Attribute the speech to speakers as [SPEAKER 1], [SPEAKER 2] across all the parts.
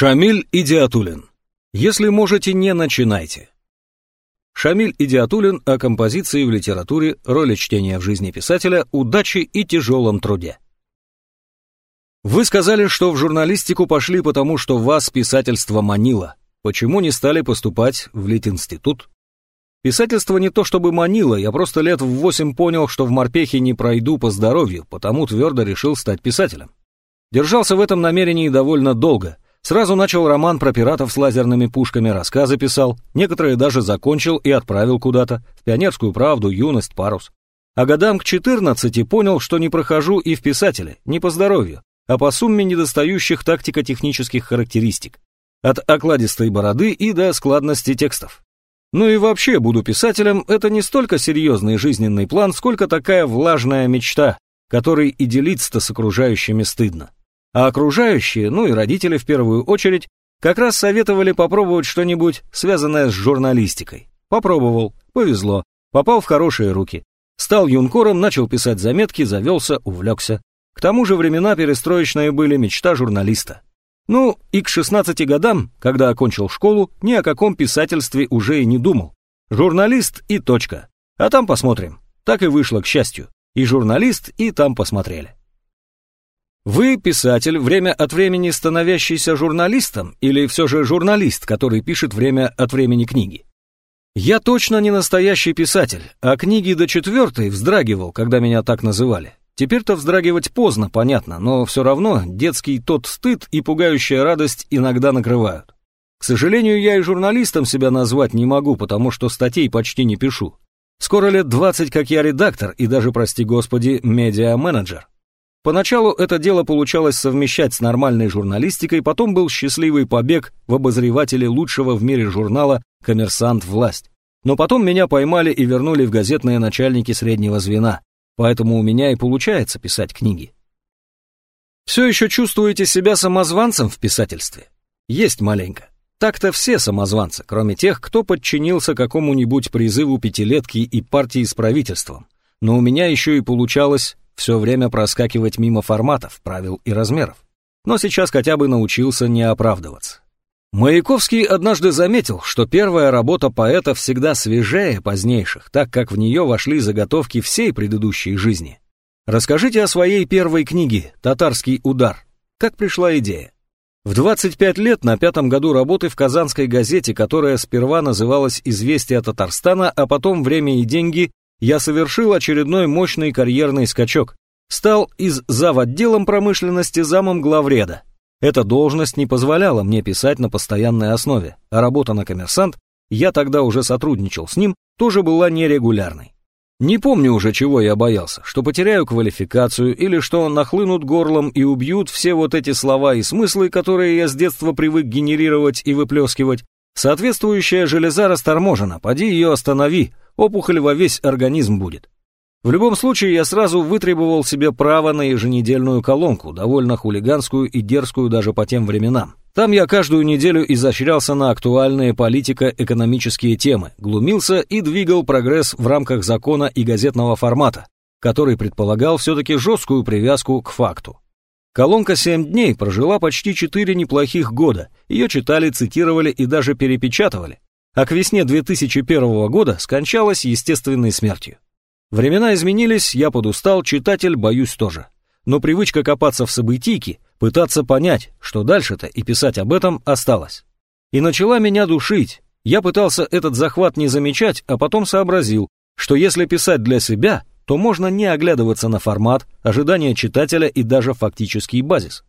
[SPEAKER 1] Шамиль Идиатулин. Если можете, не начинайте. Шамиль Идиатулин о композиции в литературе, роли чтения в жизни писателя, удаче и тяжелом труде. Вы сказали, что в журналистику пошли потому, что вас писательство манило. Почему не стали поступать в Литинститут? Писательство не то чтобы манило, я просто лет в восемь понял, что в морпехе не пройду по здоровью, потому твердо решил стать писателем. Держался в этом намерении довольно долго – Сразу начал роман про пиратов с лазерными пушками, рассказы писал, некоторые даже закончил и отправил куда-то, в пионерскую правду, юность, парус. А годам к 14 понял, что не прохожу и в писателе, не по здоровью, а по сумме недостающих тактико-технических характеристик. От окладистой бороды и до складности текстов. Ну и вообще, буду писателем, это не столько серьезный жизненный план, сколько такая влажная мечта, которой и делиться-то с окружающими стыдно. А окружающие, ну и родители в первую очередь, как раз советовали попробовать что-нибудь, связанное с журналистикой. Попробовал, повезло, попал в хорошие руки. Стал юнкором, начал писать заметки, завелся, увлекся. К тому же времена перестроечные были мечта журналиста. Ну, и к 16 годам, когда окончил школу, ни о каком писательстве уже и не думал. Журналист и точка. А там посмотрим. Так и вышло, к счастью. И журналист, и там посмотрели. Вы писатель, время от времени становящийся журналистом, или все же журналист, который пишет время от времени книги? Я точно не настоящий писатель, а книги до четвертой вздрагивал, когда меня так называли. Теперь-то вздрагивать поздно, понятно, но все равно детский тот стыд и пугающая радость иногда накрывают. К сожалению, я и журналистом себя назвать не могу, потому что статей почти не пишу. Скоро лет 20, как я редактор и даже, прости господи, медиа-менеджер. Поначалу это дело получалось совмещать с нормальной журналистикой, потом был счастливый побег в обозревателе лучшего в мире журнала «Коммерсант. Власть». Но потом меня поймали и вернули в газетные начальники среднего звена, поэтому у меня и получается писать книги. Все еще чувствуете себя самозванцем в писательстве? Есть маленько. Так-то все самозванцы, кроме тех, кто подчинился какому-нибудь призыву пятилетки и партии с правительством. Но у меня еще и получалось все время проскакивать мимо форматов, правил и размеров. Но сейчас хотя бы научился не оправдываться. Маяковский однажды заметил, что первая работа поэта всегда свежее позднейших, так как в нее вошли заготовки всей предыдущей жизни. Расскажите о своей первой книге «Татарский удар». Как пришла идея? В 25 лет на пятом году работы в казанской газете, которая сперва называлась «Известия Татарстана», а потом «Время и деньги», я совершил очередной мощный карьерный скачок. Стал из зав. отделом промышленности замом главреда. Эта должность не позволяла мне писать на постоянной основе, а работа на коммерсант, я тогда уже сотрудничал с ним, тоже была нерегулярной. Не помню уже, чего я боялся, что потеряю квалификацию или что нахлынут горлом и убьют все вот эти слова и смыслы, которые я с детства привык генерировать и выплескивать. Соответствующая железа расторможена, поди ее останови, опухоль во весь организм будет. В любом случае, я сразу вытребовал себе право на еженедельную колонку, довольно хулиганскую и дерзкую даже по тем временам. Там я каждую неделю изощрялся на актуальные политико-экономические темы, глумился и двигал прогресс в рамках закона и газетного формата, который предполагал все-таки жесткую привязку к факту. Колонка «Семь дней» прожила почти четыре неплохих года, ее читали, цитировали и даже перепечатывали, а к весне 2001 года скончалась естественной смертью. Времена изменились, я подустал, читатель, боюсь, тоже. Но привычка копаться в событийке, пытаться понять, что дальше-то и писать об этом осталось. И начала меня душить. Я пытался этот захват не замечать, а потом сообразил, что если писать для себя, то можно не оглядываться на формат, ожидания читателя и даже фактический базис.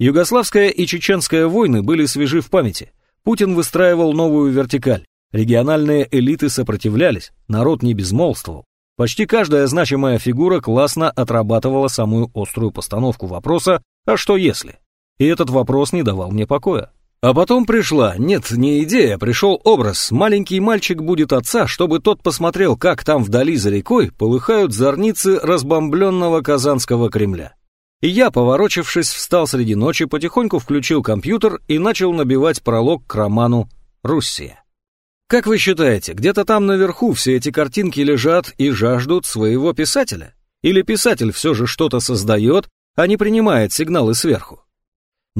[SPEAKER 1] Югославская и чеченская войны были свежи в памяти. Путин выстраивал новую вертикаль. Региональные элиты сопротивлялись, народ не безмолвствовал. Почти каждая значимая фигура классно отрабатывала самую острую постановку вопроса «А что если?». И этот вопрос не давал мне покоя. А потом пришла, нет, не идея, пришел образ. Маленький мальчик будет отца, чтобы тот посмотрел, как там вдали за рекой полыхают зорницы разбомбленного Казанского Кремля. И я, поворочившись, встал среди ночи, потихоньку включил компьютер и начал набивать пролог к роману «Руссия». Как вы считаете, где-то там наверху все эти картинки лежат и жаждут своего писателя? Или писатель все же что-то создает, а не принимает сигналы сверху?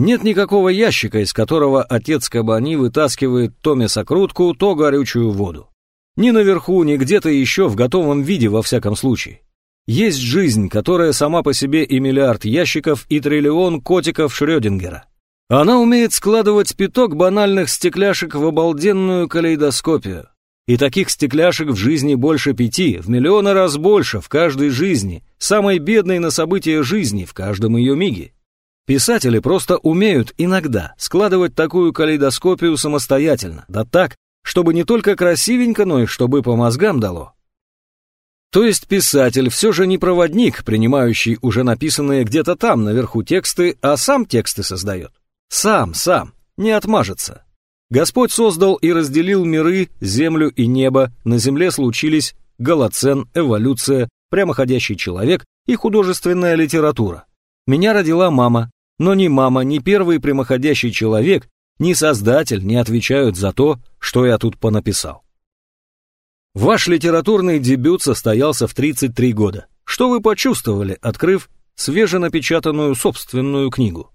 [SPEAKER 1] Нет никакого ящика, из которого отец Кабани вытаскивает то мясокрутку, то горючую воду. Ни наверху, ни где-то еще в готовом виде во всяком случае. Есть жизнь, которая сама по себе и миллиард ящиков, и триллион котиков Шрёдингера. Она умеет складывать пяток банальных стекляшек в обалденную калейдоскопию. И таких стекляшек в жизни больше пяти, в миллионы раз больше, в каждой жизни, самой бедной на события жизни, в каждом ее миге. Писатели просто умеют иногда складывать такую калейдоскопию самостоятельно, да так, чтобы не только красивенько, но и чтобы по мозгам дало. То есть писатель все же не проводник, принимающий уже написанные где-то там наверху тексты, а сам тексты создает. Сам, сам, не отмажется. Господь создал и разделил миры, землю и небо, на земле случились голоцен, эволюция, прямоходящий человек и художественная литература. Меня родила мама, но ни мама, ни первый прямоходящий человек, ни создатель не отвечают за то, что я тут понаписал. Ваш литературный дебют состоялся в 33 года. Что вы почувствовали, открыв свеженапечатанную собственную книгу?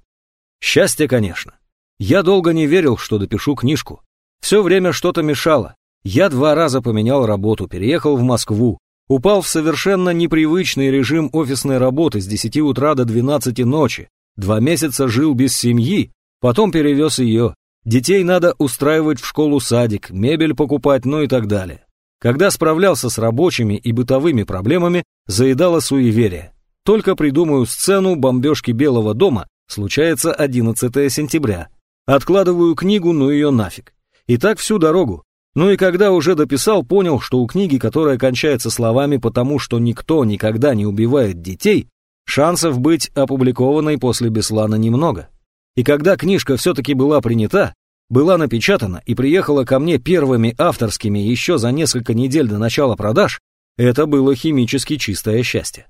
[SPEAKER 1] Счастье, конечно. Я долго не верил, что допишу книжку. Все время что-то мешало. Я два раза поменял работу, переехал в Москву, упал в совершенно непривычный режим офисной работы с 10 утра до 12 ночи, два месяца жил без семьи, потом перевез ее. Детей надо устраивать в школу-садик, мебель покупать, ну и так далее. Когда справлялся с рабочими и бытовыми проблемами, заедало суеверие. Только придумаю сцену бомбежки Белого дома, Случается 11 сентября. Откладываю книгу, ну ее нафиг. И так всю дорогу. Ну и когда уже дописал, понял, что у книги, которая кончается словами «потому что никто никогда не убивает детей», шансов быть опубликованной после Беслана немного. И когда книжка все-таки была принята, была напечатана и приехала ко мне первыми авторскими еще за несколько недель до начала продаж, это было химически чистое счастье.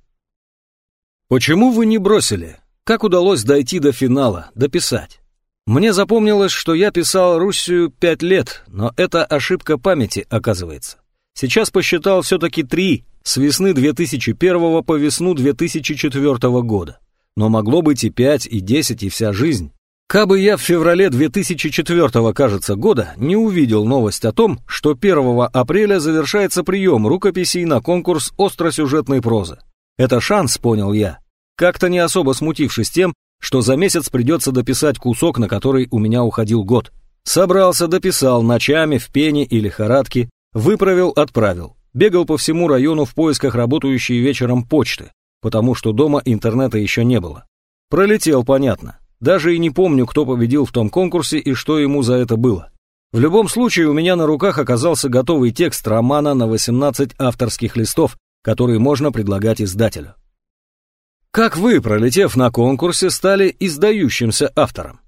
[SPEAKER 1] Почему вы не бросили? Как удалось дойти до финала, дописать? Мне запомнилось, что я писал Руссию пять лет, но это ошибка памяти, оказывается. Сейчас посчитал все-таки три, с весны 2001 по весну 2004 года. Но могло быть и пять, и десять, и вся жизнь. Кабы я в феврале 2004, кажется, года не увидел новость о том, что 1 апреля завершается прием рукописей на конкурс остросюжетной прозы. Это шанс, понял я, как-то не особо смутившись тем, что за месяц придется дописать кусок, на который у меня уходил год. Собрался, дописал ночами в пене и лихорадке, выправил, отправил. Бегал по всему району в поисках работающей вечером почты, потому что дома интернета еще не было. Пролетел, понятно. Даже и не помню, кто победил в том конкурсе и что ему за это было. В любом случае, у меня на руках оказался готовый текст романа на 18 авторских листов, который можно предлагать издателю. Как вы, пролетев на конкурсе, стали издающимся автором?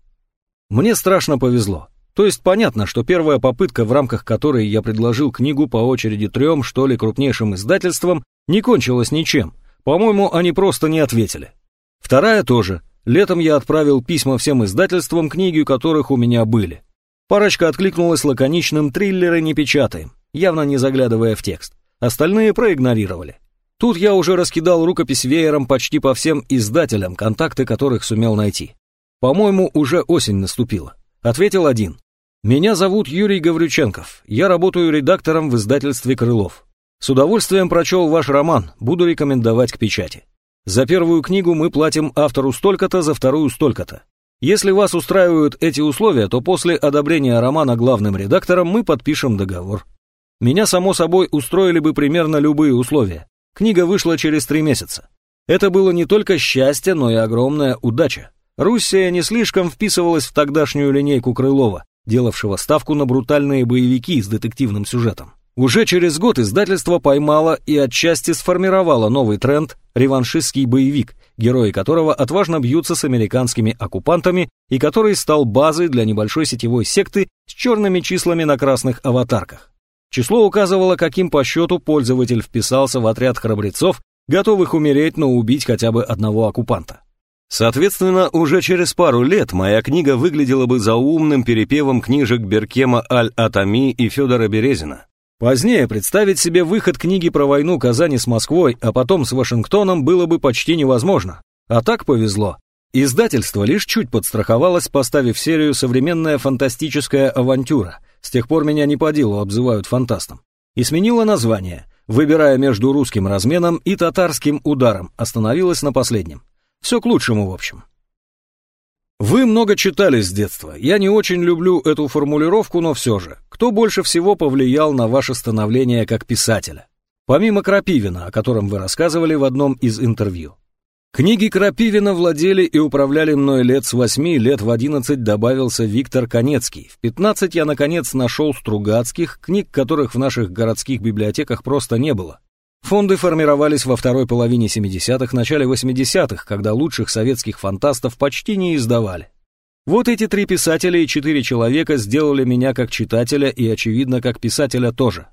[SPEAKER 1] Мне страшно повезло. То есть понятно, что первая попытка, в рамках которой я предложил книгу по очереди трем, что ли, крупнейшим издательствам, не кончилась ничем. По-моему, они просто не ответили. Вторая тоже. Летом я отправил письма всем издательствам, книги которых у меня были. Парочка откликнулась лаконичным «триллеры не печатаем», явно не заглядывая в текст. Остальные проигнорировали. Тут я уже раскидал рукопись веером почти по всем издателям, контакты которых сумел найти. По-моему, уже осень наступила. Ответил один. Меня зовут Юрий Гаврюченков. Я работаю редактором в издательстве «Крылов». С удовольствием прочел ваш роман, буду рекомендовать к печати. За первую книгу мы платим автору столько-то, за вторую столько-то. Если вас устраивают эти условия, то после одобрения романа главным редактором мы подпишем договор. Меня, само собой, устроили бы примерно любые условия. Книга вышла через три месяца. Это было не только счастье, но и огромная удача. Руссия не слишком вписывалась в тогдашнюю линейку Крылова, делавшего ставку на брутальные боевики с детективным сюжетом. Уже через год издательство поймало и отчасти сформировало новый тренд – реваншистский боевик, герои которого отважно бьются с американскими оккупантами и который стал базой для небольшой сетевой секты с черными числами на красных аватарках. Число указывало, каким по счету пользователь вписался в отряд храбрецов, готовых умереть, но убить хотя бы одного оккупанта. Соответственно, уже через пару лет моя книга выглядела бы заумным перепевом книжек Беркема Аль-Атами и Федора Березина. Позднее представить себе выход книги про войну Казани с Москвой, а потом с Вашингтоном было бы почти невозможно. А так повезло. Издательство лишь чуть подстраховалось, поставив серию «Современная фантастическая авантюра». С тех пор меня не по делу обзывают фантастом. И сменило название, выбирая между русским разменом и татарским ударом, остановилась на последнем. Все к лучшему, в общем. Вы много читали с детства. Я не очень люблю эту формулировку, но все же. Кто больше всего повлиял на ваше становление как писателя? Помимо Крапивина, о котором вы рассказывали в одном из интервью. Книги Крапивина владели и управляли мной лет с восьми, лет в одиннадцать добавился Виктор Конецкий. В пятнадцать я, наконец, нашел Стругацких, книг которых в наших городских библиотеках просто не было. Фонды формировались во второй половине 70-х, начале 80-х, когда лучших советских фантастов почти не издавали. Вот эти три писателя и четыре человека сделали меня как читателя и, очевидно, как писателя тоже.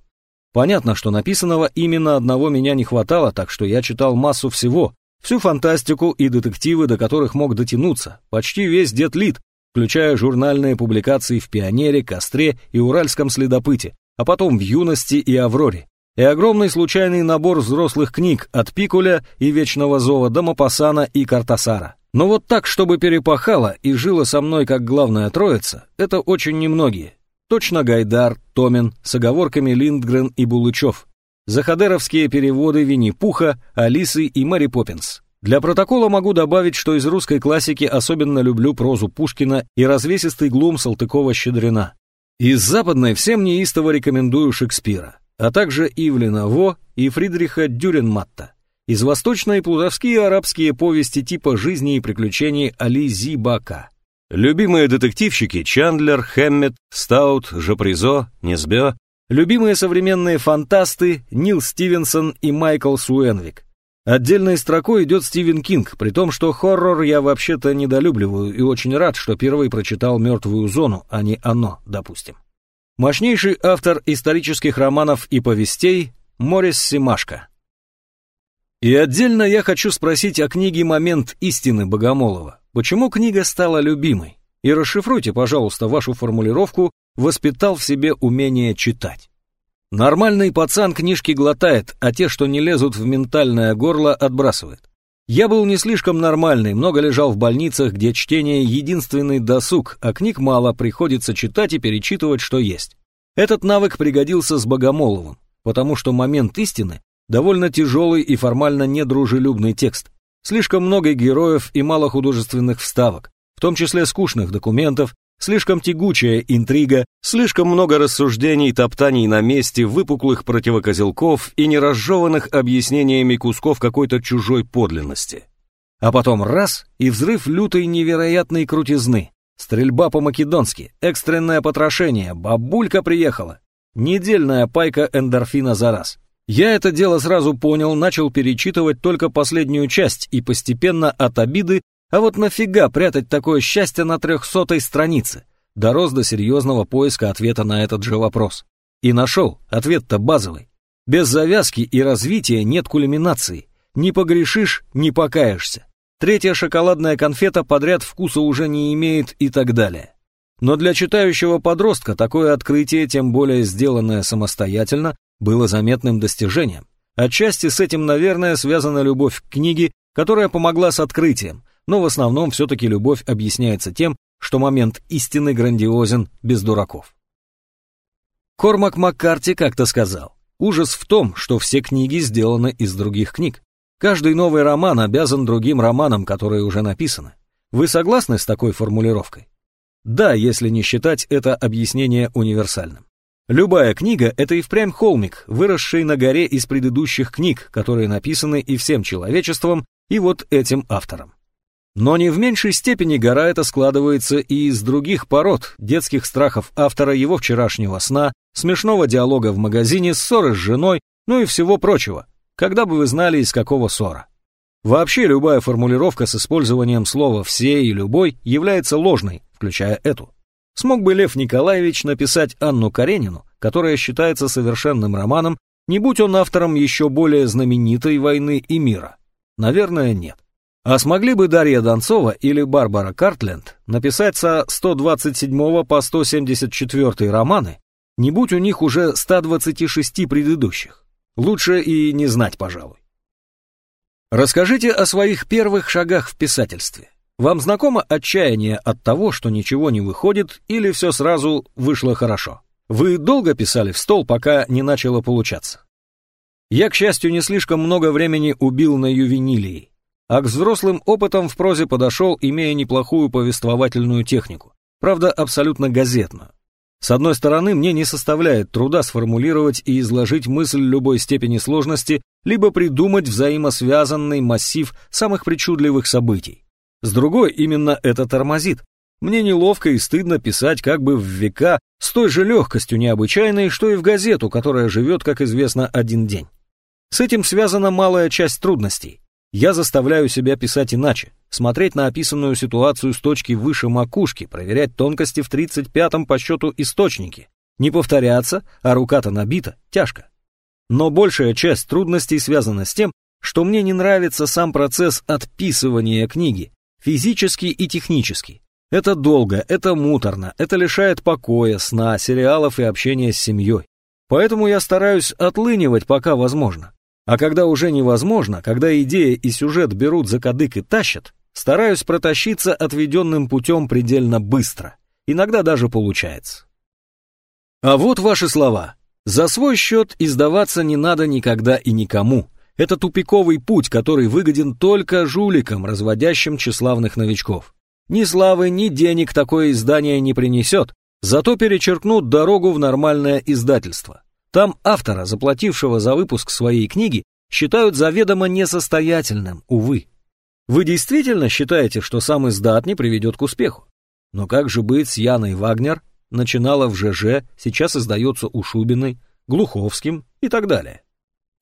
[SPEAKER 1] Понятно, что написанного именно одного меня не хватало, так что я читал массу всего, всю фантастику и детективы, до которых мог дотянуться, почти весь Дед Лид, включая журнальные публикации в «Пионере», «Костре» и «Уральском следопыте», а потом в «Юности» и «Авроре», и огромный случайный набор взрослых книг от Пикуля и Вечного Зова до Мапасана и Картасара. Но вот так, чтобы перепахало и жило со мной как главная троица, это очень немногие. Точно Гайдар, Томин, с оговорками Линдгрен и Булычев. Захадеровские переводы Винни-Пуха, Алисы и Мэри Поппинс. Для протокола могу добавить, что из русской классики особенно люблю прозу Пушкина и развесистый глум Салтыкова-Щедрина. Из западной всем неистово рекомендую Шекспира а также Ивлина Во и Фридриха Дюренматта. Из восточной плутовские арабские повести типа «Жизни и приключений Али Зибака». Любимые детективщики Чандлер, Хэммет, Стаут, Жапризо, Несбё. Любимые современные фантасты Нил Стивенсон и Майкл Суэнвик. Отдельной строкой идет Стивен Кинг, при том, что хоррор я вообще-то недолюбливаю и очень рад, что первый прочитал «Мертвую зону», а не «Оно», допустим. Мощнейший автор исторических романов и повестей Морис Симашко. И отдельно я хочу спросить о книге «Момент истины» Богомолова. Почему книга стала любимой? И расшифруйте, пожалуйста, вашу формулировку «воспитал в себе умение читать». Нормальный пацан книжки глотает, а те, что не лезут в ментальное горло, отбрасывает. Я был не слишком нормальный, много лежал в больницах, где чтение — единственный досуг, а книг мало, приходится читать и перечитывать, что есть. Этот навык пригодился с Богомоловым, потому что момент истины — довольно тяжелый и формально недружелюбный текст. Слишком много героев и мало художественных вставок, в том числе скучных документов, Слишком тягучая интрига, слишком много рассуждений, топтаний на месте, выпуклых противокозелков и неразжеванных объяснениями кусков какой-то чужой подлинности. А потом раз — и взрыв лютой невероятной крутизны. Стрельба по-македонски, экстренное потрошение, бабулька приехала. Недельная пайка эндорфина за раз. Я это дело сразу понял, начал перечитывать только последнюю часть и постепенно от обиды а вот нафига прятать такое счастье на трехсотой странице? Дорос до серьезного поиска ответа на этот же вопрос. И нашел, ответ-то базовый. Без завязки и развития нет кульминации. Не погрешишь, не покаешься. Третья шоколадная конфета подряд вкуса уже не имеет и так далее. Но для читающего подростка такое открытие, тем более сделанное самостоятельно, было заметным достижением. Отчасти с этим, наверное, связана любовь к книге, которая помогла с открытием, но в основном все-таки любовь объясняется тем, что момент истины грандиозен без дураков. Кормак Маккарти как-то сказал, ужас в том, что все книги сделаны из других книг. Каждый новый роман обязан другим романам, которые уже написаны. Вы согласны с такой формулировкой? Да, если не считать это объяснение универсальным. Любая книга — это и впрямь холмик, выросший на горе из предыдущих книг, которые написаны и всем человечеством, и вот этим автором. Но не в меньшей степени гора эта складывается и из других пород, детских страхов автора его вчерашнего сна, смешного диалога в магазине, ссоры с женой, ну и всего прочего, когда бы вы знали, из какого ссора. Вообще любая формулировка с использованием слова «все» и «любой» является ложной, включая эту. Смог бы Лев Николаевич написать Анну Каренину, которая считается совершенным романом, не будь он автором еще более знаменитой «Войны и мира»? Наверное, нет. А смогли бы Дарья Донцова или Барбара Картленд написать со 127 по 174 романы, не будь у них уже 126 предыдущих? Лучше и не знать, пожалуй. Расскажите о своих первых шагах в писательстве. Вам знакомо отчаяние от того, что ничего не выходит или все сразу вышло хорошо? Вы долго писали в стол, пока не начало получаться? Я, к счастью, не слишком много времени убил на ювенилии, а к взрослым опытам в прозе подошел, имея неплохую повествовательную технику, правда, абсолютно газетную. С одной стороны, мне не составляет труда сформулировать и изложить мысль любой степени сложности, либо придумать взаимосвязанный массив самых причудливых событий. С другой, именно это тормозит. Мне неловко и стыдно писать как бы в века с той же легкостью необычайной, что и в газету, которая живет, как известно, один день. С этим связана малая часть трудностей. Я заставляю себя писать иначе, смотреть на описанную ситуацию с точки выше макушки, проверять тонкости в 35-м по счету источнике. Не повторяться, а рука-то набита, тяжко. Но большая часть трудностей связана с тем, что мне не нравится сам процесс отписывания книги, физически и технически. Это долго, это муторно, это лишает покоя, сна, сериалов и общения с семьей. Поэтому я стараюсь отлынивать, пока возможно. А когда уже невозможно, когда идея и сюжет берут за кадык и тащат, стараюсь протащиться отведенным путем предельно быстро. Иногда даже получается. А вот ваши слова. За свой счет издаваться не надо никогда и никому. Это тупиковый путь, который выгоден только жуликам, разводящим тщеславных новичков. Ни славы, ни денег такое издание не принесет, зато перечеркнут дорогу в нормальное издательство. Там автора, заплатившего за выпуск своей книги, считают заведомо несостоятельным, увы. Вы действительно считаете, что сам издат не приведет к успеху? Но как же быть с Яной Вагнер, начинала в ЖЖ, сейчас издается у Шубиной, Глуховским и так далее?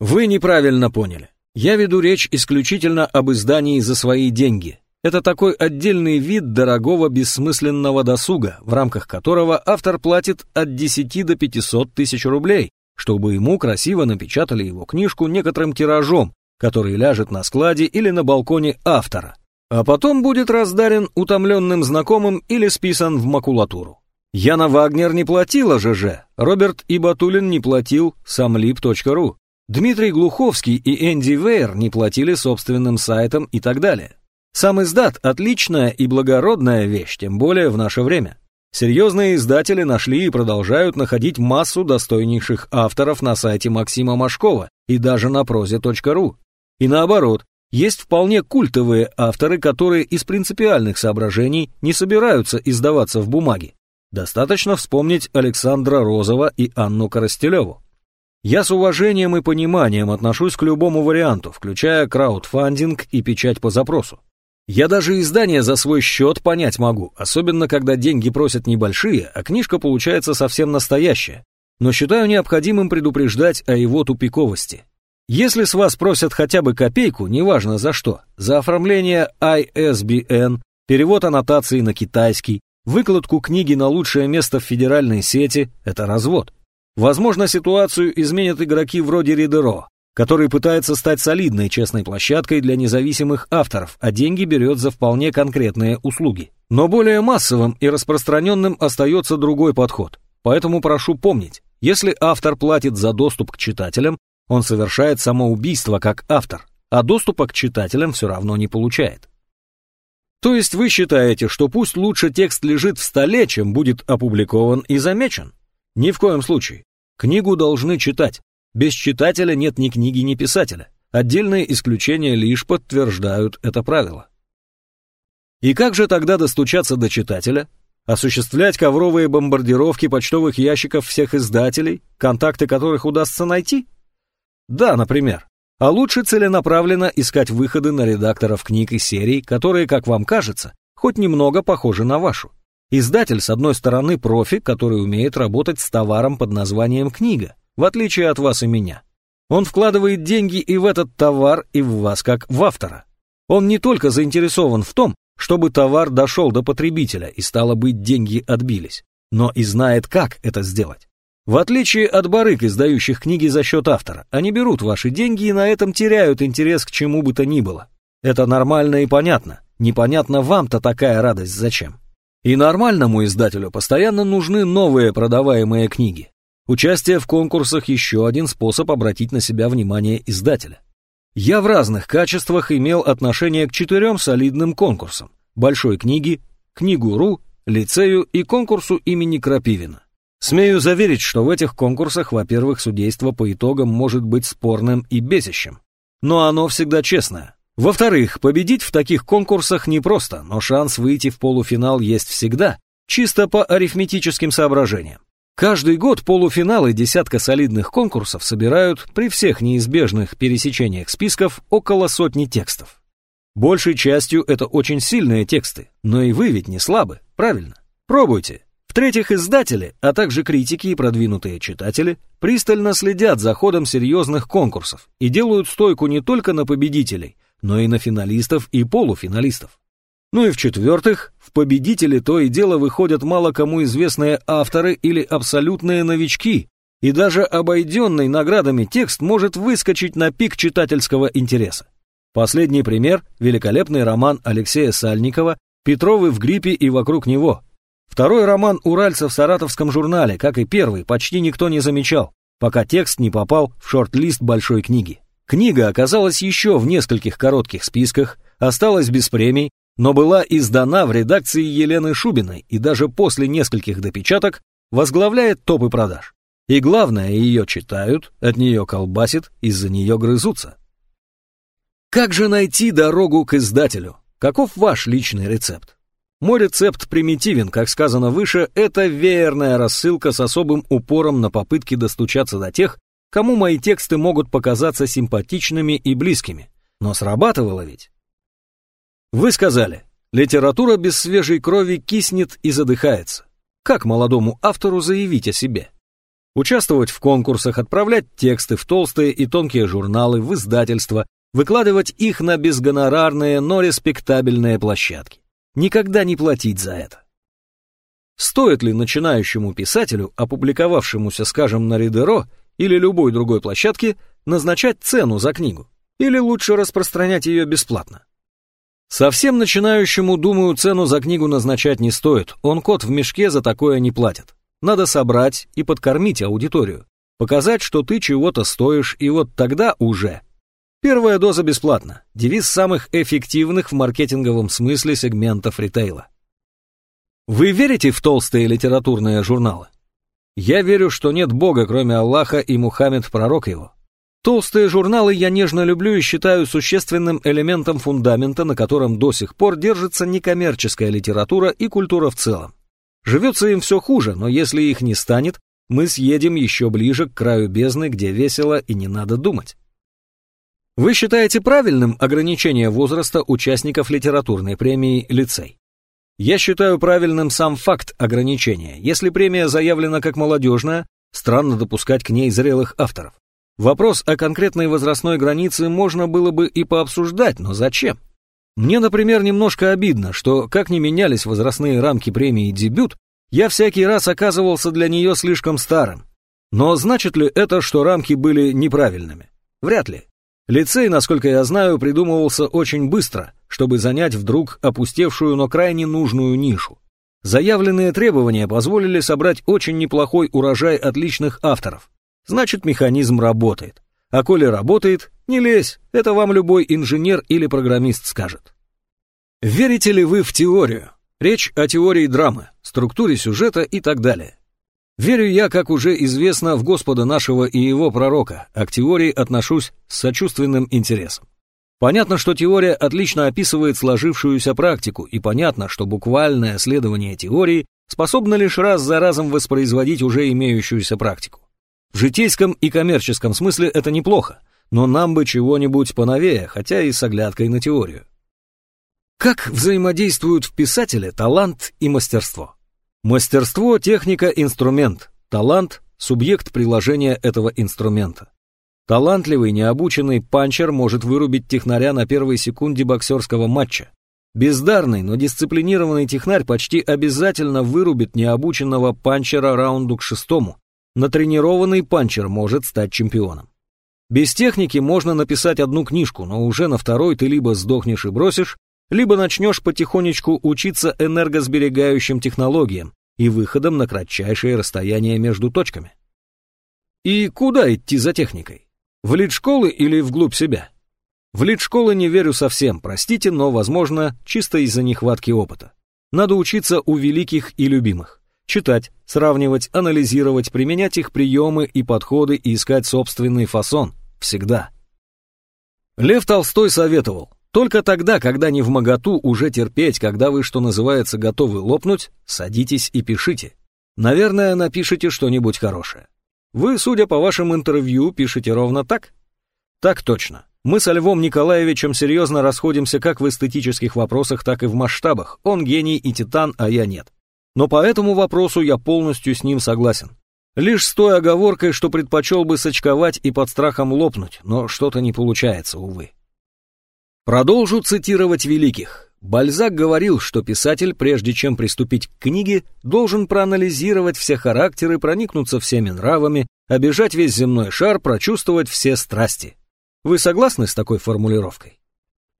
[SPEAKER 1] Вы неправильно поняли. Я веду речь исключительно об издании за свои деньги. Это такой отдельный вид дорогого бессмысленного досуга, в рамках которого автор платит от 10 до 500 тысяч рублей, чтобы ему красиво напечатали его книжку некоторым тиражом, который ляжет на складе или на балконе автора, а потом будет раздарен утомленным знакомым или списан в макулатуру. Яна Вагнер не платила ЖЖ, Роберт Ибатулин не платил самлип.ру, Дмитрий Глуховский и Энди Вейер не платили собственным сайтам и так далее. Сам издат – отличная и благородная вещь, тем более в наше время. Серьезные издатели нашли и продолжают находить массу достойнейших авторов на сайте Максима Машкова и даже на прозе.ру. И наоборот, есть вполне культовые авторы, которые из принципиальных соображений не собираются издаваться в бумаге. Достаточно вспомнить Александра Розова и Анну Коростелеву. Я с уважением и пониманием отношусь к любому варианту, включая краудфандинг и печать по запросу. Я даже издание за свой счет понять могу, особенно когда деньги просят небольшие, а книжка получается совсем настоящая. Но считаю необходимым предупреждать о его тупиковости. Если с вас просят хотя бы копейку, неважно за что, за оформление ISBN, перевод аннотации на китайский, выкладку книги на лучшее место в федеральной сети, это развод. Возможно, ситуацию изменят игроки вроде Ридеро, который пытается стать солидной честной площадкой для независимых авторов, а деньги берет за вполне конкретные услуги. Но более массовым и распространенным остается другой подход. Поэтому прошу помнить, если автор платит за доступ к читателям, он совершает самоубийство как автор, а доступа к читателям все равно не получает. То есть вы считаете, что пусть лучше текст лежит в столе, чем будет опубликован и замечен? Ни в коем случае. Книгу должны читать, без читателя нет ни книги, ни писателя. Отдельные исключения лишь подтверждают это правило. И как же тогда достучаться до читателя? Осуществлять ковровые бомбардировки почтовых ящиков всех издателей, контакты которых удастся найти? Да, например. А лучше целенаправленно искать выходы на редакторов книг и серий, которые, как вам кажется, хоть немного похожи на вашу. Издатель, с одной стороны, профи, который умеет работать с товаром под названием книга, в отличие от вас и меня. Он вкладывает деньги и в этот товар, и в вас, как в автора. Он не только заинтересован в том, чтобы товар дошел до потребителя и, стало быть, деньги отбились, но и знает, как это сделать. В отличие от барыг, издающих книги за счет автора, они берут ваши деньги и на этом теряют интерес к чему бы то ни было. Это нормально и понятно. Непонятно вам-то такая радость зачем. И нормальному издателю постоянно нужны новые продаваемые книги. Участие в конкурсах – еще один способ обратить на себя внимание издателя. Я в разных качествах имел отношение к четырем солидным конкурсам. Большой книги, Книгу.ру, лицею и конкурсу имени Крапивина. Смею заверить, что в этих конкурсах, во-первых, судейство по итогам может быть спорным и бесящим. Но оно всегда честное. Во-вторых, победить в таких конкурсах непросто, но шанс выйти в полуфинал есть всегда, чисто по арифметическим соображениям. Каждый год полуфиналы десятка солидных конкурсов собирают при всех неизбежных пересечениях списков около сотни текстов. Большей частью это очень сильные тексты, но и вы ведь не слабы, правильно? Пробуйте. В-третьих, издатели, а также критики и продвинутые читатели пристально следят за ходом серьезных конкурсов и делают стойку не только на победителей, но и на финалистов и полуфиналистов. Ну и в-четвертых, в победители то и дело выходят мало кому известные авторы или абсолютные новички, и даже обойденный наградами текст может выскочить на пик читательского интереса. Последний пример – великолепный роман Алексея Сальникова «Петровы в гриппе и вокруг него», Второй роман уральца в саратовском журнале, как и первый, почти никто не замечал, пока текст не попал в шорт-лист большой книги. Книга оказалась еще в нескольких коротких списках, осталась без премий, но была издана в редакции Елены Шубиной и даже после нескольких допечаток возглавляет топы продаж. И главное, ее читают, от нее колбасит, из-за нее грызутся. Как же найти дорогу к издателю? Каков ваш личный рецепт? Мой рецепт примитивен, как сказано выше, это веерная рассылка с особым упором на попытки достучаться до тех, кому мои тексты могут показаться симпатичными и близкими. Но срабатывало ведь. Вы сказали, литература без свежей крови киснет и задыхается. Как молодому автору заявить о себе? Участвовать в конкурсах, отправлять тексты в толстые и тонкие журналы, в издательства, выкладывать их на безгонорарные, но респектабельные площадки никогда не платить за это. Стоит ли начинающему писателю, опубликовавшемуся, скажем, на Ридеро или любой другой площадке, назначать цену за книгу? Или лучше распространять ее бесплатно? Совсем начинающему, думаю, цену за книгу назначать не стоит, он кот в мешке за такое не платит. Надо собрать и подкормить аудиторию, показать, что ты чего-то стоишь, и вот тогда уже Первая доза бесплатна. Девиз самых эффективных в маркетинговом смысле сегментов ритейла. Вы верите в толстые литературные журналы? Я верю, что нет Бога, кроме Аллаха и Мухаммед, пророк его. Толстые журналы я нежно люблю и считаю существенным элементом фундамента, на котором до сих пор держится некоммерческая литература и культура в целом. Живется им все хуже, но если их не станет, мы съедем еще ближе к краю бездны, где весело и не надо думать. Вы считаете правильным ограничение возраста участников литературной премии «Лицей»? Я считаю правильным сам факт ограничения. Если премия заявлена как молодежная, странно допускать к ней зрелых авторов. Вопрос о конкретной возрастной границе можно было бы и пообсуждать, но зачем? Мне, например, немножко обидно, что, как ни менялись возрастные рамки премии «Дебют», я всякий раз оказывался для нее слишком старым. Но значит ли это, что рамки были неправильными? Вряд ли. Лицей, насколько я знаю, придумывался очень быстро, чтобы занять вдруг опустевшую, но крайне нужную нишу. Заявленные требования позволили собрать очень неплохой урожай отличных авторов. Значит, механизм работает. А коли работает, не лезь, это вам любой инженер или программист скажет. Верите ли вы в теорию? Речь о теории драмы, структуре сюжета и так далее. Верю я, как уже известно, в Господа нашего и его пророка, а к теории отношусь с сочувственным интересом. Понятно, что теория отлично описывает сложившуюся практику, и понятно, что буквальное следование теории способно лишь раз за разом воспроизводить уже имеющуюся практику. В житейском и коммерческом смысле это неплохо, но нам бы чего-нибудь поновее, хотя и с оглядкой на теорию. Как взаимодействуют в писателе талант и мастерство? Мастерство, техника, инструмент. Талант – субъект приложения этого инструмента. Талантливый, необученный панчер может вырубить технаря на первой секунде боксерского матча. Бездарный, но дисциплинированный технарь почти обязательно вырубит необученного панчера раунду к шестому. Натренированный панчер может стать чемпионом. Без техники можно написать одну книжку, но уже на второй ты либо сдохнешь и бросишь, либо начнешь потихонечку учиться энергосберегающим технологиям и выходом на кратчайшее расстояние между точками. И куда идти за техникой? В лид школы или вглубь себя? В лид-школы не верю совсем, простите, но, возможно, чисто из-за нехватки опыта. Надо учиться у великих и любимых. Читать, сравнивать, анализировать, применять их приемы и подходы и искать собственный фасон. Всегда. Лев Толстой советовал, только тогда, когда не в моготу уже терпеть, когда вы, что называется, готовы лопнуть, садитесь и пишите. Наверное, напишите что-нибудь хорошее. Вы, судя по вашим интервью, пишете ровно так? Так точно. Мы со Львом Николаевичем серьезно расходимся как в эстетических вопросах, так и в масштабах. Он гений и титан, а я нет. Но по этому вопросу я полностью с ним согласен. Лишь с той оговоркой, что предпочел бы сочковать и под страхом лопнуть, но что-то не получается, увы. Продолжу цитировать великих. Бальзак говорил, что писатель, прежде чем приступить к книге, должен проанализировать все характеры, проникнуться всеми нравами, обижать весь земной шар, прочувствовать все страсти. Вы согласны с такой формулировкой?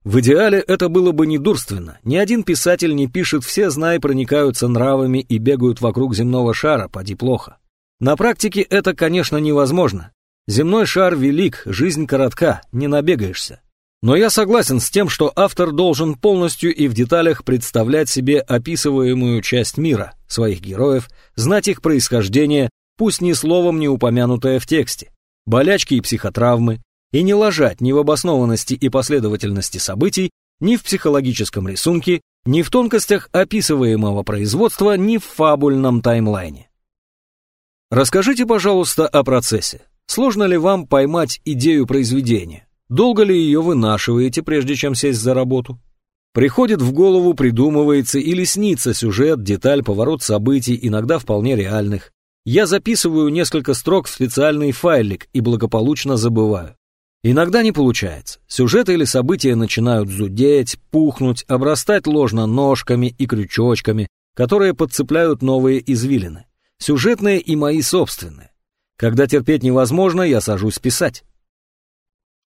[SPEAKER 1] В идеале это было бы недурственно. Ни один писатель не пишет «все знай проникаются нравами и бегают вокруг земного шара, поди плохо». На практике это, конечно, невозможно. Земной шар велик, жизнь коротка, не набегаешься. Но я согласен с тем, что автор должен полностью и в деталях представлять себе описываемую часть мира, своих героев, знать их происхождение, пусть ни словом не упомянутое в тексте, болячки и психотравмы, и не ложать ни в обоснованности и последовательности событий, ни в психологическом рисунке, ни в тонкостях описываемого производства, ни в фабульном таймлайне. Расскажите, пожалуйста, о процессе. Сложно ли вам поймать идею произведения? Долго ли ее вынашиваете, прежде чем сесть за работу? Приходит в голову, придумывается или снится сюжет, деталь, поворот событий, иногда вполне реальных. Я записываю несколько строк в специальный файлик и благополучно забываю. Иногда не получается. Сюжеты или события начинают зудеть, пухнуть, обрастать ложно ножками и крючочками, которые подцепляют новые извилины. Сюжетные и мои собственные. Когда терпеть невозможно, я сажусь писать.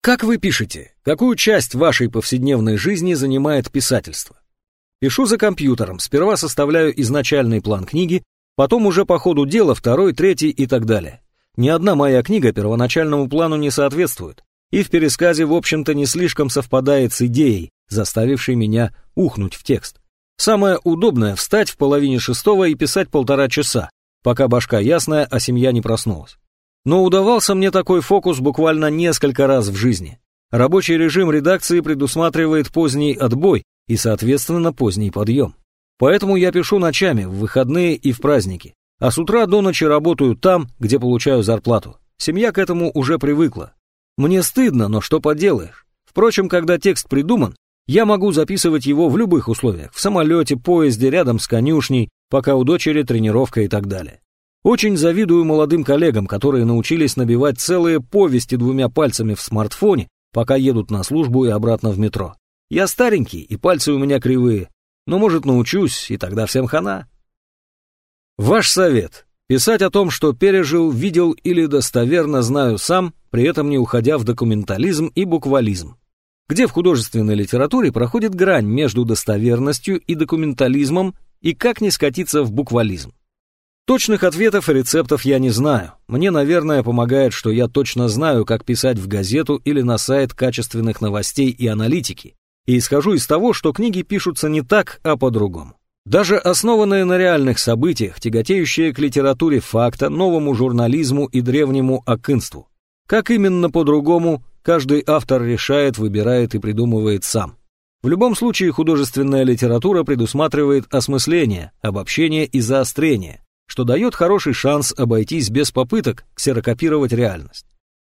[SPEAKER 1] Как вы пишете? Какую часть вашей повседневной жизни занимает писательство? Пишу за компьютером, сперва составляю изначальный план книги, потом уже по ходу дела второй, третий и так далее. Ни одна моя книга первоначальному плану не соответствует и в пересказе, в общем-то, не слишком совпадает с идеей, заставившей меня ухнуть в текст. Самое удобное — встать в половине шестого и писать полтора часа, пока башка ясная, а семья не проснулась. Но удавался мне такой фокус буквально несколько раз в жизни. Рабочий режим редакции предусматривает поздний отбой и, соответственно, поздний подъем. Поэтому я пишу ночами, в выходные и в праздники, а с утра до ночи работаю там, где получаю зарплату. Семья к этому уже привыкла, мне стыдно, но что поделаешь. Впрочем, когда текст придуман, я могу записывать его в любых условиях, в самолете, поезде, рядом с конюшней, пока у дочери тренировка и так далее. Очень завидую молодым коллегам, которые научились набивать целые повести двумя пальцами в смартфоне, пока едут на службу и обратно в метро. Я старенький, и пальцы у меня кривые, но, может, научусь, и тогда всем хана. Ваш совет. Писать о том, что пережил, видел или достоверно знаю сам, при этом не уходя в документализм и буквализм. Где в художественной литературе проходит грань между достоверностью и документализмом и как не скатиться в буквализм. Точных ответов и рецептов я не знаю. Мне, наверное, помогает, что я точно знаю, как писать в газету или на сайт качественных новостей и аналитики, и исхожу из того, что книги пишутся не так, а по-другому. Даже основанные на реальных событиях, тяготеющие к литературе факта, новому журнализму и древнему акынству. Как именно по-другому, каждый автор решает, выбирает и придумывает сам. В любом случае художественная литература предусматривает осмысление, обобщение и заострение, что дает хороший шанс обойтись без попыток ксерокопировать реальность.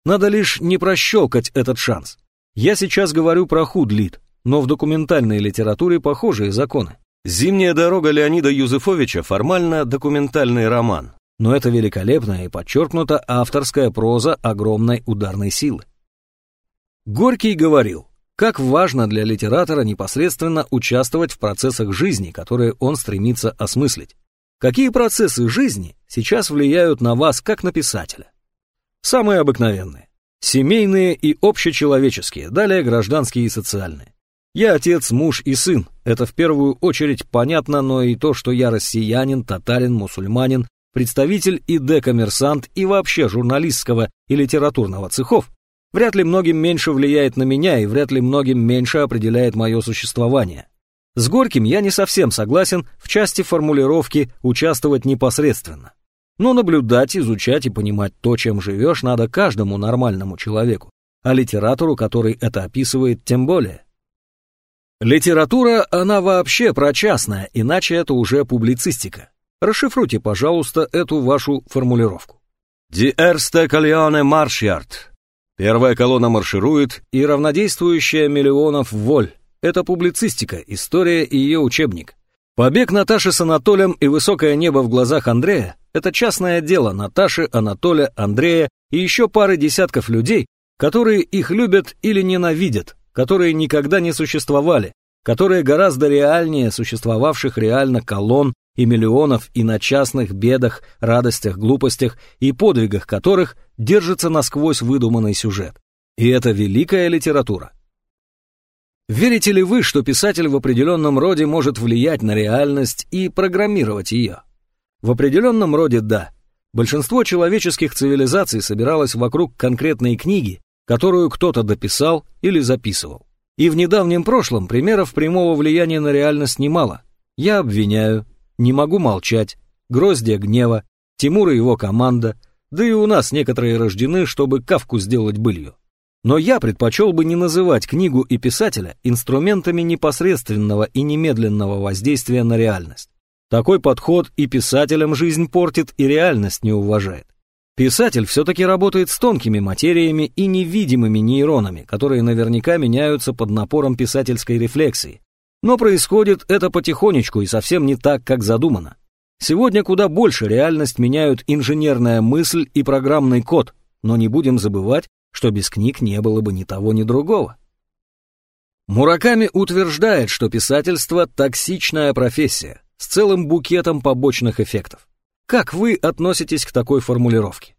[SPEAKER 1] Надо лишь не прощелкать этот шанс. Я сейчас говорю про худлит, но в документальной литературе похожие законы. «Зимняя дорога» Леонида Юзефовича формально документальный роман, но это великолепная и подчеркнута авторская проза огромной ударной силы. Горький говорил, как важно для литератора непосредственно участвовать в процессах жизни, которые он стремится осмыслить. Какие процессы жизни сейчас влияют на вас как на писателя? Самые обыкновенные. Семейные и общечеловеческие, далее гражданские и социальные. Я отец, муж и сын. Это в первую очередь понятно, но и то, что я россиянин, татарин, мусульманин, представитель и декоммерсант и вообще журналистского и литературного цехов, вряд ли многим меньше влияет на меня и вряд ли многим меньше определяет мое существование. С Горьким я не совсем согласен в части формулировки «участвовать непосредственно». Но наблюдать, изучать и понимать то, чем живешь, надо каждому нормальному человеку, а литератору, который это описывает, тем более. Литература, она вообще про частное, иначе это уже публицистика. Расшифруйте, пожалуйста, эту вашу формулировку. «Die erste Коллионе маршярд». Первая колонна марширует, и равнодействующая миллионов воль. Это публицистика, история и ее учебник. Побег Наташи с Анатолием и высокое небо в глазах Андрея – это частное дело Наташи, Анатолия, Андрея и еще пары десятков людей, которые их любят или ненавидят, которые никогда не существовали, которые гораздо реальнее существовавших реально колонн и миллионов и на частных бедах, радостях, глупостях и подвигах которых держится насквозь выдуманный сюжет. И это великая литература. Верите ли вы, что писатель в определенном роде может влиять на реальность и программировать ее? В определенном роде да. Большинство человеческих цивилизаций собиралось вокруг конкретной книги, которую кто-то дописал или записывал. И в недавнем прошлом примеров прямого влияния на реальность немало. Я обвиняю, не могу молчать, гроздья гнева, Тимур и его команда, да и у нас некоторые рождены, чтобы кавку сделать былью. Но я предпочел бы не называть книгу и писателя инструментами непосредственного и немедленного воздействия на реальность. Такой подход и писателям жизнь портит, и реальность не уважает. Писатель все-таки работает с тонкими материями и невидимыми нейронами, которые наверняка меняются под напором писательской рефлексии. Но происходит это потихонечку и совсем не так, как задумано. Сегодня куда больше реальность меняют инженерная мысль и программный код, но не будем забывать, что без книг не было бы ни того, ни другого. Мураками утверждает, что писательство – токсичная профессия с целым букетом побочных эффектов. Как вы относитесь к такой формулировке?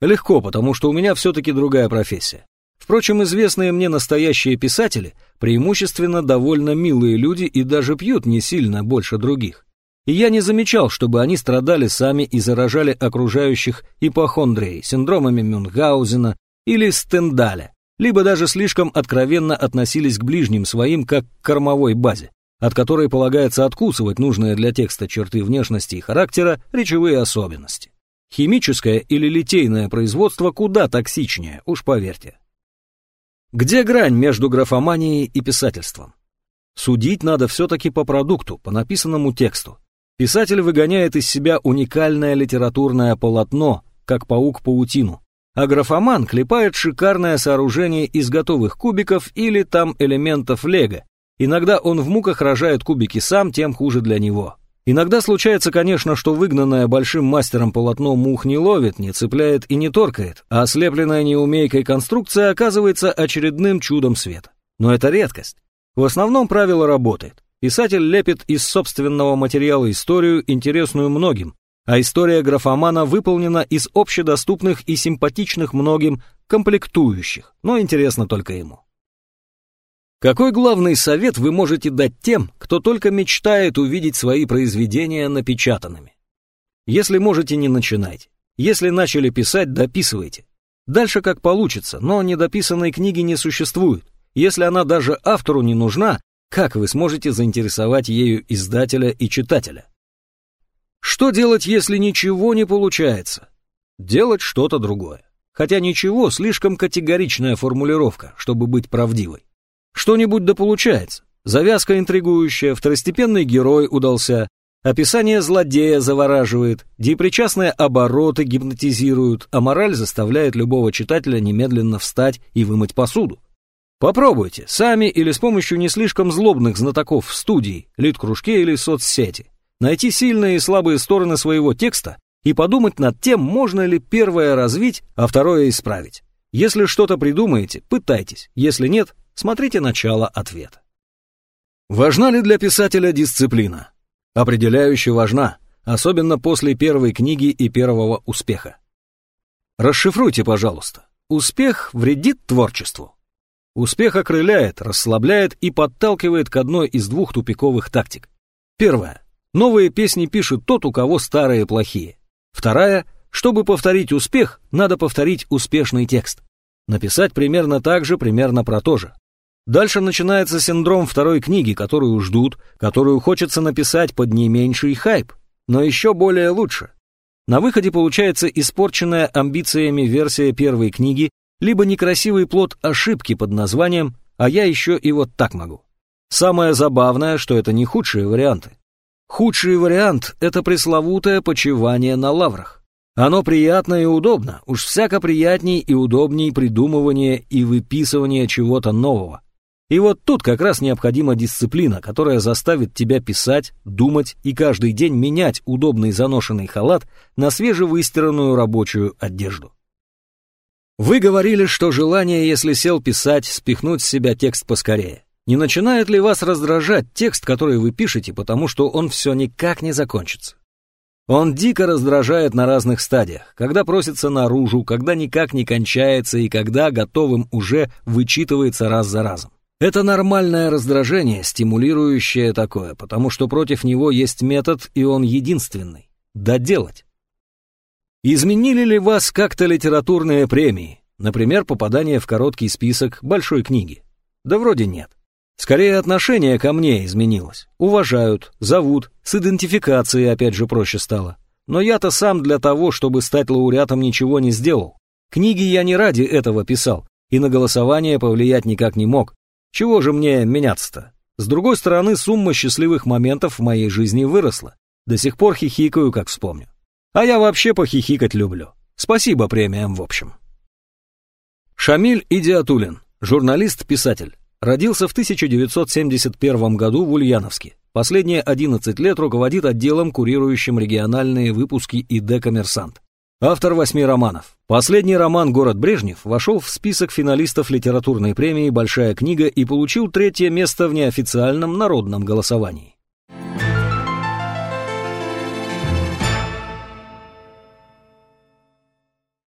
[SPEAKER 1] Легко, потому что у меня все-таки другая профессия. Впрочем, известные мне настоящие писатели преимущественно довольно милые люди и даже пьют не сильно больше других. И я не замечал, чтобы они страдали сами и заражали окружающих ипохондрией, синдромами Мюнхгаузена или Стендаля, либо даже слишком откровенно относились к ближним своим как к кормовой базе от которой полагается откусывать нужные для текста черты внешности и характера речевые особенности. Химическое или литейное производство куда токсичнее, уж поверьте. Где грань между графоманией и писательством? Судить надо все-таки по продукту, по написанному тексту. Писатель выгоняет из себя уникальное литературное полотно, как паук паутину, а графоман клепает шикарное сооружение из готовых кубиков или там элементов лего, Иногда он в муках рожает кубики сам, тем хуже для него. Иногда случается, конечно, что выгнанное большим мастером полотно мух не ловит, не цепляет и не торкает, а ослепленная неумейкой конструкция оказывается очередным чудом света. Но это редкость. В основном правило работает. Писатель лепит из собственного материала историю, интересную многим, а история графомана выполнена из общедоступных и симпатичных многим комплектующих, но интересно только ему. Какой главный совет вы можете дать тем, кто только мечтает увидеть свои произведения напечатанными? Если можете, не начинайте. Если начали писать, дописывайте. Дальше как получится, но недописанной книги не существует. Если она даже автору не нужна, как вы сможете заинтересовать ею издателя и читателя? Что делать, если ничего не получается? Делать что-то другое. Хотя ничего, слишком категоричная формулировка, чтобы быть правдивой. Что-нибудь да получается. Завязка интригующая, второстепенный герой удался, описание злодея завораживает, депричастные обороты гипнотизируют, а мораль заставляет любого читателя немедленно встать и вымыть посуду. Попробуйте, сами или с помощью не слишком злобных знатоков в студии, лид-кружке или соцсети, найти сильные и слабые стороны своего текста и подумать над тем, можно ли первое развить, а второе исправить. Если что-то придумаете, пытайтесь, если нет, Смотрите начало ответа. Важна ли для писателя дисциплина? Определяюще важна, особенно после первой книги и первого успеха. Расшифруйте, пожалуйста. Успех вредит творчеству. Успех окрыляет, расслабляет и подталкивает к одной из двух тупиковых тактик. Первая. Новые песни пишет тот, у кого старые плохие. Вторая. Чтобы повторить успех, надо повторить успешный текст. Написать примерно так же, примерно про то же. Дальше начинается синдром второй книги, которую ждут, которую хочется написать под не меньший хайп, но еще более лучше. На выходе получается испорченная амбициями версия первой книги, либо некрасивый плод ошибки под названием «А я еще и вот так могу». Самое забавное, что это не худшие варианты. Худший вариант – это пресловутое почивание на лаврах. Оно приятно и удобно, уж всяко приятней и удобней придумывание и выписывание чего-то нового. И вот тут как раз необходима дисциплина, которая заставит тебя писать, думать и каждый день менять удобный заношенный халат на свежевыстиранную рабочую одежду. Вы говорили, что желание, если сел писать, спихнуть с себя текст поскорее. Не начинает ли вас раздражать текст, который вы пишете, потому что он все никак не закончится? Он дико раздражает на разных стадиях, когда просится наружу, когда никак не кончается и когда готовым уже вычитывается раз за разом. Это нормальное раздражение, стимулирующее такое, потому что против него есть метод, и он единственный — доделать. Изменили ли вас как-то литературные премии? Например, попадание в короткий список большой книги? Да вроде нет. Скорее, отношение ко мне изменилось. Уважают, зовут, с идентификацией опять же проще стало. Но я-то сам для того, чтобы стать лауреатом, ничего не сделал. Книги я не ради этого писал, и на голосование повлиять никак не мог, чего же мне меняться-то? С другой стороны, сумма счастливых моментов в моей жизни выросла. До сих пор хихикаю, как вспомню. А я вообще похихикать люблю. Спасибо премиям в общем. Шамиль Идиатулин, журналист-писатель. Родился в 1971 году в Ульяновске. Последние 11 лет руководит отделом, курирующим региональные выпуски ИД «Коммерсант». Автор восьми романов. Последний роман «Город Брежнев» вошел в список финалистов литературной премии «Большая книга» и получил третье место в неофициальном народном голосовании.